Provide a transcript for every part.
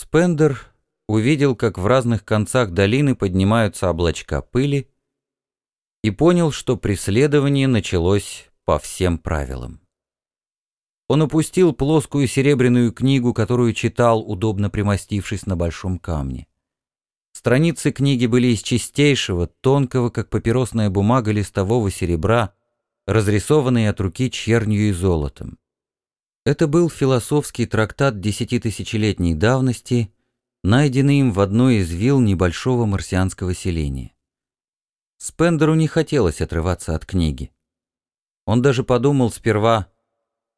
Спендер увидел, как в разных концах долины поднимаются облачка пыли, и понял, что преследование началось по всем правилам. Он упустил плоскую серебряную книгу, которую читал, удобно примостившись на большом камне. Страницы книги были из чистейшего, тонкого, как папиросная бумага листового серебра, разрисованные от руки чернью и золотом. Это был философский трактат десятитысячелетней давности, найденный им в одной из вилл небольшого марсианского селения. Спендеру не хотелось отрываться от книги. Он даже подумал сперва,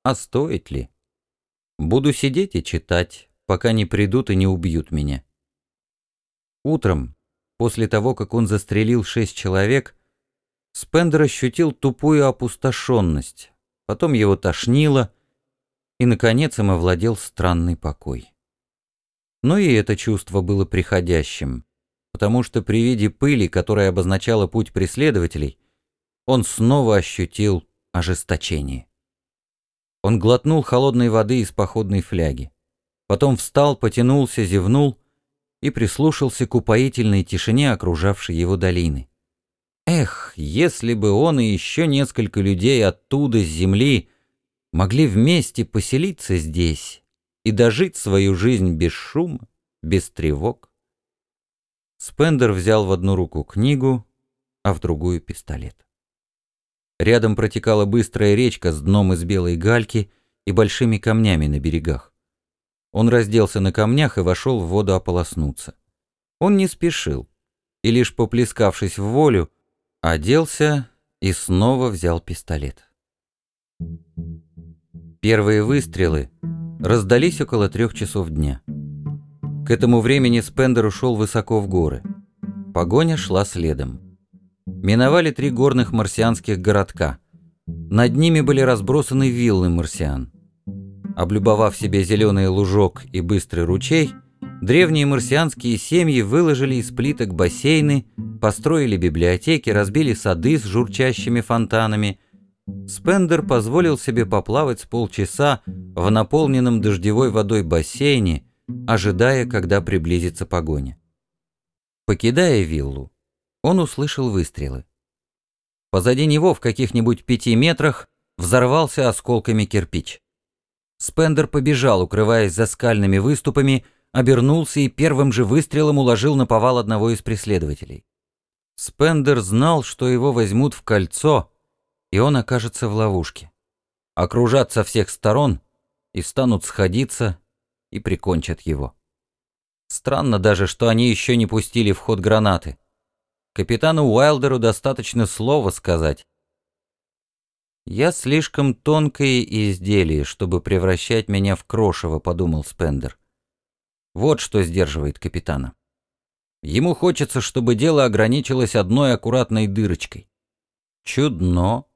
а стоит ли? Буду сидеть и читать, пока не придут и не убьют меня. Утром, после того, как он застрелил шесть человек, Спендер ощутил тупую опустошенность, потом его тошнило, и, наконец, им овладел странный покой. Но и это чувство было приходящим, потому что при виде пыли, которая обозначала путь преследователей, он снова ощутил ожесточение. Он глотнул холодной воды из походной фляги. Потом встал, потянулся, зевнул и прислушался к упоительной тишине, окружавшей его долины. Эх, если бы он и еще несколько людей оттуда, с земли, могли вместе поселиться здесь и дожить свою жизнь без шума, без тревог. Спендер взял в одну руку книгу, а в другую пистолет. Рядом протекала быстрая речка с дном из белой гальки и большими камнями на берегах. Он разделся на камнях и вошел в воду ополоснуться. Он не спешил, и лишь поплескавшись в волю, оделся и снова взял пистолет. Первые выстрелы раздались около трех часов дня. К этому времени Спендер ушел высоко в горы. Погоня шла следом. Миновали три горных марсианских городка. Над ними были разбросаны виллы марсиан. Облюбовав себе зеленый лужок и быстрый ручей, древние марсианские семьи выложили из плиток бассейны, построили библиотеки, разбили сады с журчащими фонтанами – Спендер позволил себе поплавать с полчаса в наполненном дождевой водой бассейне, ожидая, когда приблизится погоня. Покидая виллу, он услышал выстрелы. Позади него в каких-нибудь пяти метрах взорвался осколками кирпич. Спендер побежал, укрываясь за скальными выступами, обернулся и первым же выстрелом уложил на повал одного из преследователей. Спендер знал, что его возьмут в кольцо — и он окажется в ловушке. Окружат со всех сторон и станут сходиться и прикончат его. Странно даже, что они еще не пустили в ход гранаты. Капитану Уайлдеру достаточно слова сказать. «Я слишком тонкое изделие, чтобы превращать меня в крошево», — подумал Спендер. Вот что сдерживает капитана. Ему хочется, чтобы дело ограничилось одной аккуратной дырочкой. Чудно,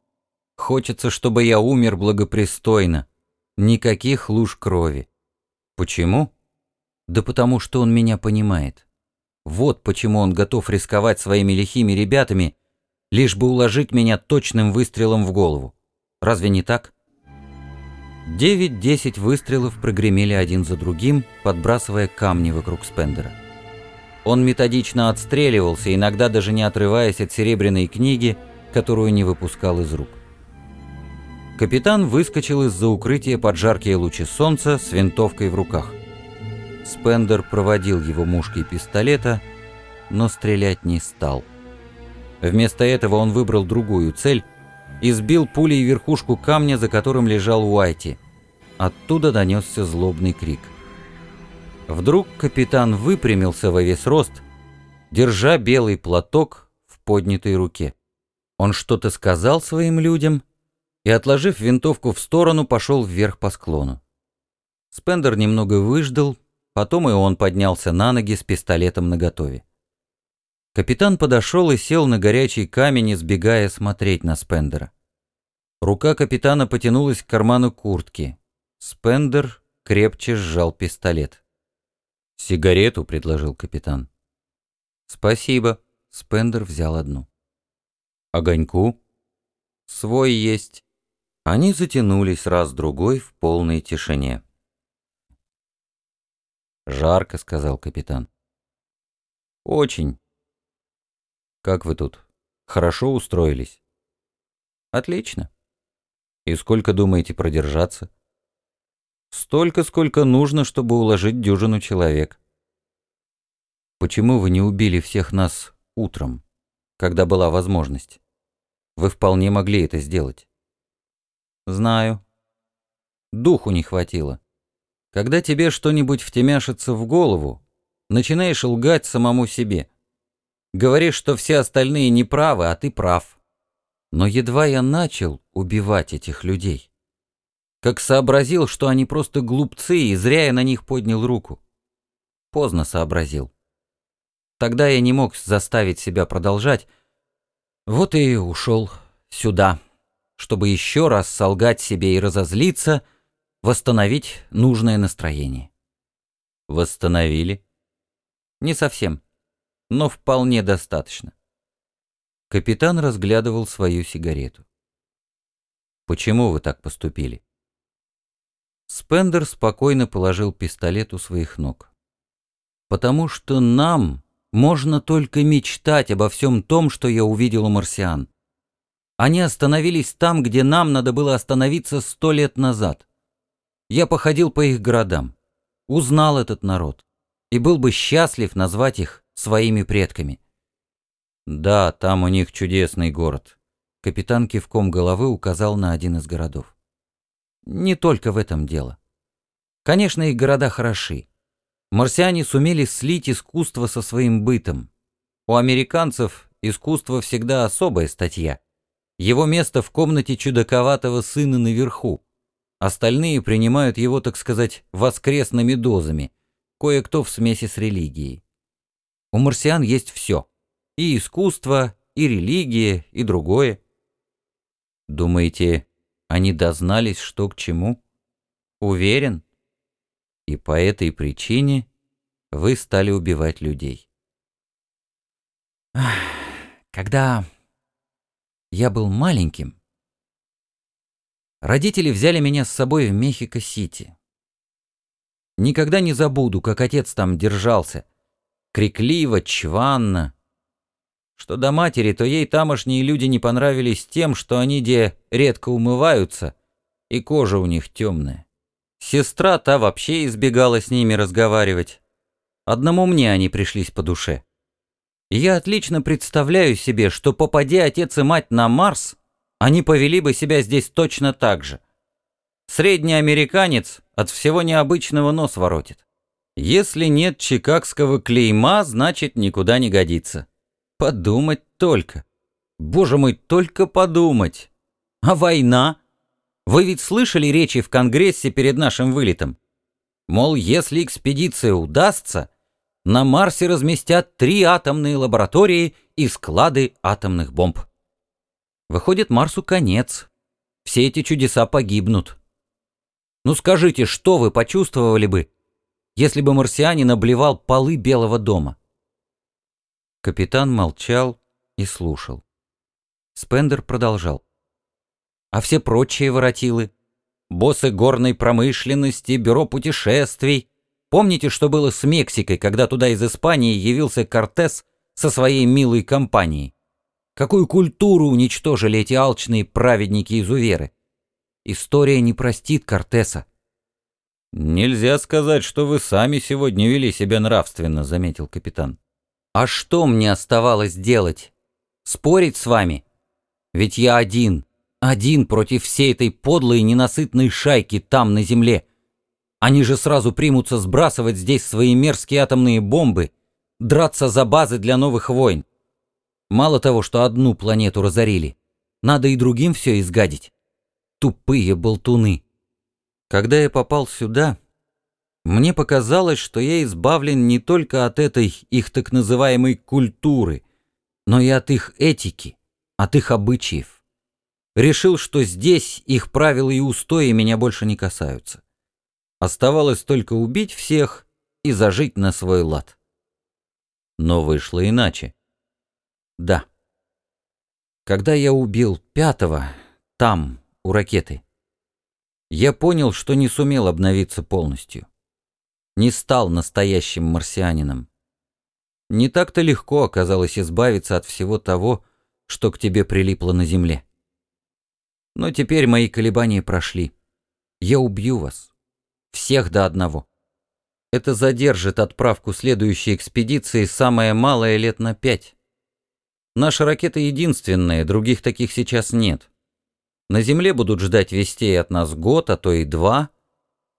Хочется, чтобы я умер благопристойно. Никаких луж крови. Почему? Да потому что он меня понимает. Вот почему он готов рисковать своими лихими ребятами, лишь бы уложить меня точным выстрелом в голову. Разве не так? Девять-десять выстрелов прогремели один за другим, подбрасывая камни вокруг Спендера. Он методично отстреливался, иногда даже не отрываясь от серебряной книги, которую не выпускал из рук. Капитан выскочил из-за укрытия под жаркие лучи солнца с винтовкой в руках. Спендер проводил его мушкой пистолета, но стрелять не стал. Вместо этого он выбрал другую цель и сбил пулей верхушку камня, за которым лежал Уайти. Оттуда донесся злобный крик. Вдруг капитан выпрямился во весь рост, держа белый платок в поднятой руке. Он что-то сказал своим людям — и, отложив винтовку в сторону, пошел вверх по склону. Спендер немного выждал, потом и он поднялся на ноги с пистолетом наготове. Капитан подошел и сел на горячий камень, избегая смотреть на Спендера. Рука капитана потянулась к карману куртки. Спендер крепче сжал пистолет. «Сигарету», — предложил капитан. «Спасибо», — Спендер взял одну. «Огоньку?» «Свой есть». Они затянулись раз-другой в полной тишине. «Жарко», — сказал капитан. «Очень. Как вы тут? Хорошо устроились?» «Отлично. И сколько думаете продержаться?» «Столько, сколько нужно, чтобы уложить дюжину человек». «Почему вы не убили всех нас утром, когда была возможность? Вы вполне могли это сделать». «Знаю. Духу не хватило. Когда тебе что-нибудь втемяшится в голову, начинаешь лгать самому себе. Говоришь, что все остальные неправы, а ты прав. Но едва я начал убивать этих людей, как сообразил, что они просто глупцы, и зря я на них поднял руку. Поздно сообразил. Тогда я не мог заставить себя продолжать, вот и ушел сюда, чтобы еще раз солгать себе и разозлиться, восстановить нужное настроение. Восстановили? Не совсем, но вполне достаточно. Капитан разглядывал свою сигарету. «Почему вы так поступили?» Спендер спокойно положил пистолет у своих ног. «Потому что нам можно только мечтать обо всем том, что я увидел у марсиан. Они остановились там, где нам надо было остановиться сто лет назад. Я походил по их городам, узнал этот народ и был бы счастлив назвать их своими предками. Да, там у них чудесный город. Капитан кивком головы указал на один из городов. Не только в этом дело. Конечно, их города хороши. Марсиане сумели слить искусство со своим бытом. У американцев искусство всегда особая статья. Его место в комнате чудаковатого сына наверху. Остальные принимают его, так сказать, воскресными дозами, кое-кто в смеси с религией. У марсиан есть все. И искусство, и религия, и другое. Думаете, они дознались, что к чему? Уверен. И по этой причине вы стали убивать людей. Когда я был маленьким, родители взяли меня с собой в Мехико-Сити. Никогда не забуду, как отец там держался. Крикливо, чванно, что до матери, то ей тамошние люди не понравились тем, что они где редко умываются, и кожа у них темная. Сестра та вообще избегала с ними разговаривать. Одному мне они пришлись по душе. Я отлично представляю себе, что попади отец и мать на Марс, они повели бы себя здесь точно так же. Средний американец от всего необычного нос воротит. Если нет чикагского клейма, значит никуда не годится. Подумать только. Боже мой, только подумать. А война? Вы ведь слышали речи в Конгрессе перед нашим вылетом? Мол, если экспедиция удастся, на Марсе разместят три атомные лаборатории и склады атомных бомб. Выходит, Марсу конец. Все эти чудеса погибнут. Ну скажите, что вы почувствовали бы, если бы марсианин обливал полы Белого дома? Капитан молчал и слушал. Спендер продолжал. А все прочие воротилы? Боссы горной промышленности, бюро путешествий. Помните, что было с Мексикой, когда туда из Испании явился Кортес со своей милой компанией? Какую культуру уничтожили эти алчные праведники-изуверы? История не простит Кортеса. «Нельзя сказать, что вы сами сегодня вели себя нравственно», — заметил капитан. А что мне оставалось делать? Спорить с вами? Ведь я один, один против всей этой подлой ненасытной шайки там, на земле. Они же сразу примутся сбрасывать здесь свои мерзкие атомные бомбы, драться за базы для новых войн. Мало того, что одну планету разорили, надо и другим все изгадить. Тупые болтуны. Когда я попал сюда, мне показалось, что я избавлен не только от этой их так называемой культуры, но и от их этики, от их обычаев. Решил, что здесь их правила и устои меня больше не касаются. Оставалось только убить всех и зажить на свой лад. Но вышло иначе. Да. Когда я убил пятого, там, у ракеты, я понял, что не сумел обновиться полностью. не стал настоящим марсианином. Не так-то легко оказалось избавиться от всего того, что к тебе прилипло на земле. Но теперь мои колебания прошли. Я убью вас. Всех до одного. Это задержит отправку следующей экспедиции самое малое лет на пять. Наша ракета единственная, других таких сейчас нет. На Земле будут ждать вестей от нас год, а то и два.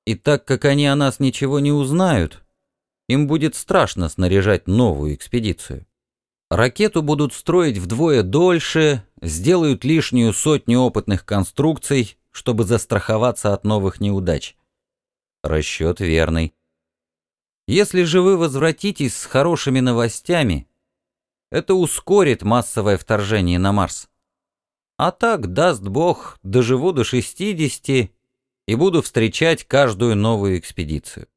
И так как они о нас ничего не узнают, им будет страшно снаряжать новую экспедицию. Ракету будут строить вдвое дольше, сделают лишнюю сотню опытных конструкций, чтобы застраховаться от новых неудач. Расчет верный. Если же вы возвратитесь с хорошими новостями, это ускорит массовое вторжение на Марс. А так, даст Бог, доживу до 60 и буду встречать каждую новую экспедицию.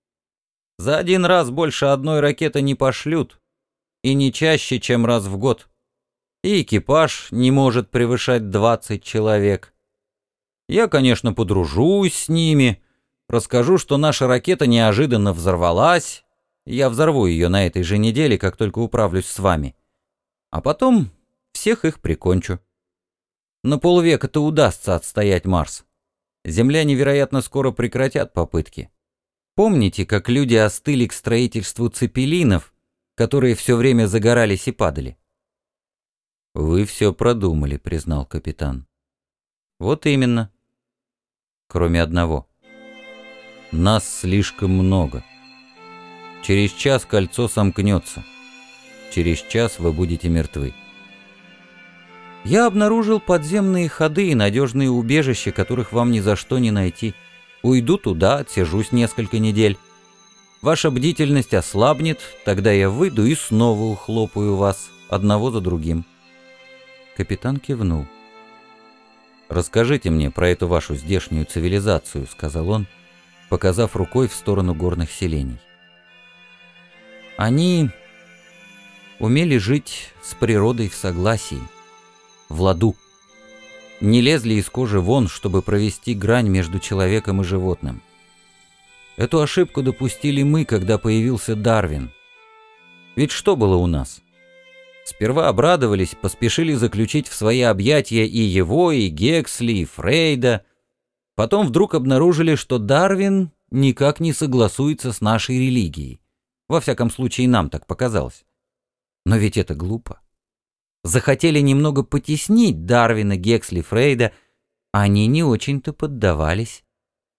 За один раз больше одной ракеты не пошлют, и не чаще, чем раз в год. И экипаж не может превышать 20 человек. Я, конечно, подружусь с ними, расскажу, что наша ракета неожиданно взорвалась, я взорву ее на этой же неделе, как только управлюсь с вами. А потом всех их прикончу. На полвека-то удастся отстоять Марс. Земляне, вероятно, скоро прекратят попытки. Помните, как люди остыли к строительству цепелинов, которые все время загорались и падали? «Вы все продумали», — признал капитан. «Вот именно. Кроме одного. Нас слишком много. Через час кольцо сомкнется. Через час вы будете мертвы». Я обнаружил подземные ходы и надежные убежища, которых вам ни за что не найти. Уйду туда, отсижусь несколько недель. Ваша бдительность ослабнет, тогда я выйду и снова ухлопаю вас, одного за другим». Капитан кивнул. «Расскажите мне про эту вашу здешнюю цивилизацию», — сказал он, показав рукой в сторону горных селений. «Они умели жить с природой в согласии» в ладу. Не лезли из кожи вон, чтобы провести грань между человеком и животным. Эту ошибку допустили мы, когда появился Дарвин. Ведь что было у нас? Сперва обрадовались, поспешили заключить в свои объятия и его, и Гексли, и Фрейда. Потом вдруг обнаружили, что Дарвин никак не согласуется с нашей религией. Во всяком случае, нам так показалось. Но ведь это глупо захотели немного потеснить Дарвина, Гексли, Фрейда, они не очень-то поддавались.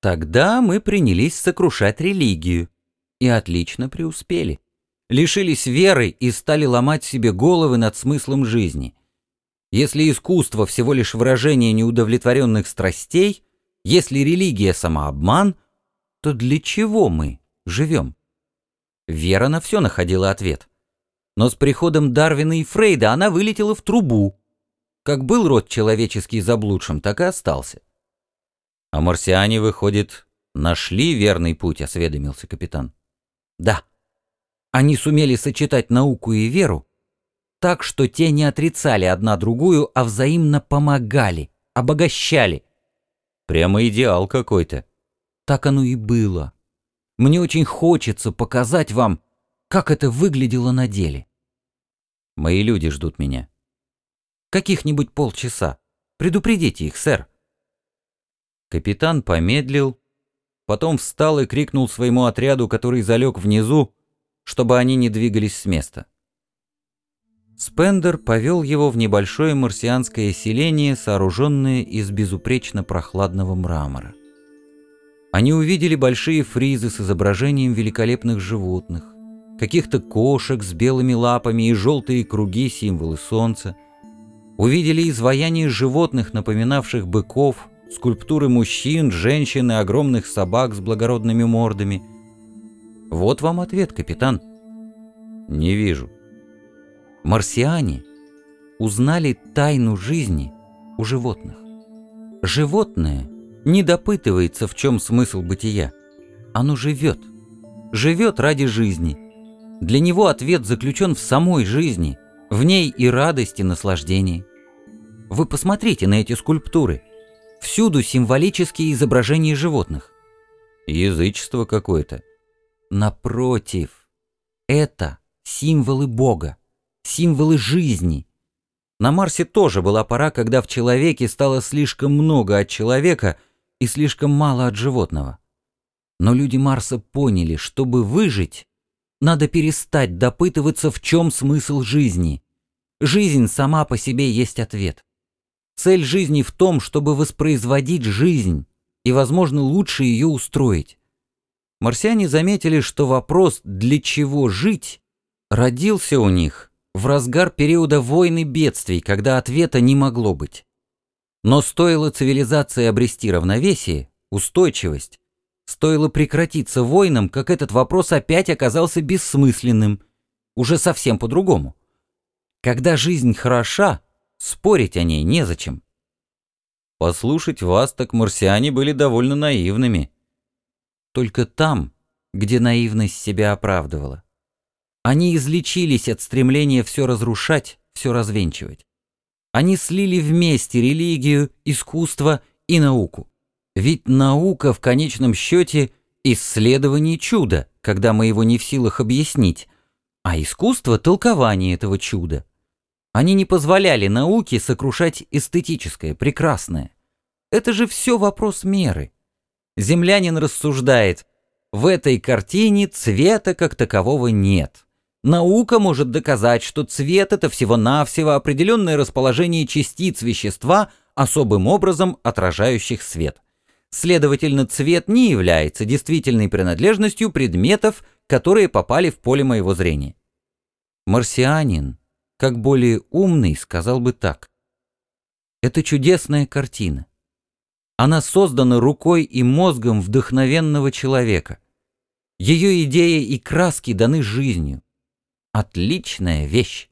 Тогда мы принялись сокрушать религию. И отлично преуспели. Лишились веры и стали ломать себе головы над смыслом жизни. Если искусство всего лишь выражение неудовлетворенных страстей, если религия самообман, то для чего мы живем? Вера на все находила ответ. Но с приходом Дарвина и Фрейда она вылетела в трубу. Как был род человеческий заблудшим, так и остался. «А марсиане, выходит, нашли верный путь», — осведомился капитан. «Да. Они сумели сочетать науку и веру так, что те не отрицали одна другую, а взаимно помогали, обогащали». «Прямо идеал какой-то». «Так оно и было. Мне очень хочется показать вам, как это выглядело на деле. Мои люди ждут меня. Каких-нибудь полчаса. Предупредите их, сэр. Капитан помедлил, потом встал и крикнул своему отряду, который залег внизу, чтобы они не двигались с места. Спендер повел его в небольшое марсианское селение, сооруженное из безупречно прохладного мрамора. Они увидели большие фризы с изображением великолепных животных, каких-то кошек с белыми лапами и желтые круги символы солнца. Увидели изваяния животных, напоминавших быков, скульптуры мужчин, женщин и огромных собак с благородными мордами. Вот вам ответ, капитан. Не вижу. Марсиане узнали тайну жизни у животных. Животное не допытывается, в чем смысл бытия. Оно живет. Живет ради жизни – для него ответ заключен в самой жизни, в ней и радость, и наслаждение. Вы посмотрите на эти скульптуры. Всюду символические изображения животных. Язычество какое-то. Напротив, это символы Бога, символы жизни. На Марсе тоже была пора, когда в человеке стало слишком много от человека и слишком мало от животного. Но люди Марса поняли, чтобы выжить, надо перестать допытываться, в чем смысл жизни. Жизнь сама по себе есть ответ. Цель жизни в том, чтобы воспроизводить жизнь и, возможно, лучше ее устроить. Марсиане заметили, что вопрос «для чего жить?» родился у них в разгар периода войны бедствий, когда ответа не могло быть. Но стоило цивилизации обрести равновесие, устойчивость, стоило прекратиться войнам, как этот вопрос опять оказался бессмысленным, уже совсем по-другому. Когда жизнь хороша, спорить о ней незачем. Послушать вас, так марсиане были довольно наивными. Только там, где наивность себя оправдывала. Они излечились от стремления все разрушать, все развенчивать. Они слили вместе религию, искусство и науку. Ведь наука в конечном счете исследование чуда, когда мы его не в силах объяснить, а искусство — толкование этого чуда. Они не позволяли науке сокрушать эстетическое, прекрасное. Это же все вопрос меры. Землянин рассуждает, в этой картине цвета как такового нет. Наука может доказать, что цвет — это всего-навсего определенное расположение частиц вещества, особым образом отражающих свет. Следовательно, цвет не является действительной принадлежностью предметов, которые попали в поле моего зрения. Марсианин как более умный, сказал бы так. Это чудесная картина. Она создана рукой и мозгом вдохновенного человека. Ее идеи и краски даны жизнью. Отличная вещь.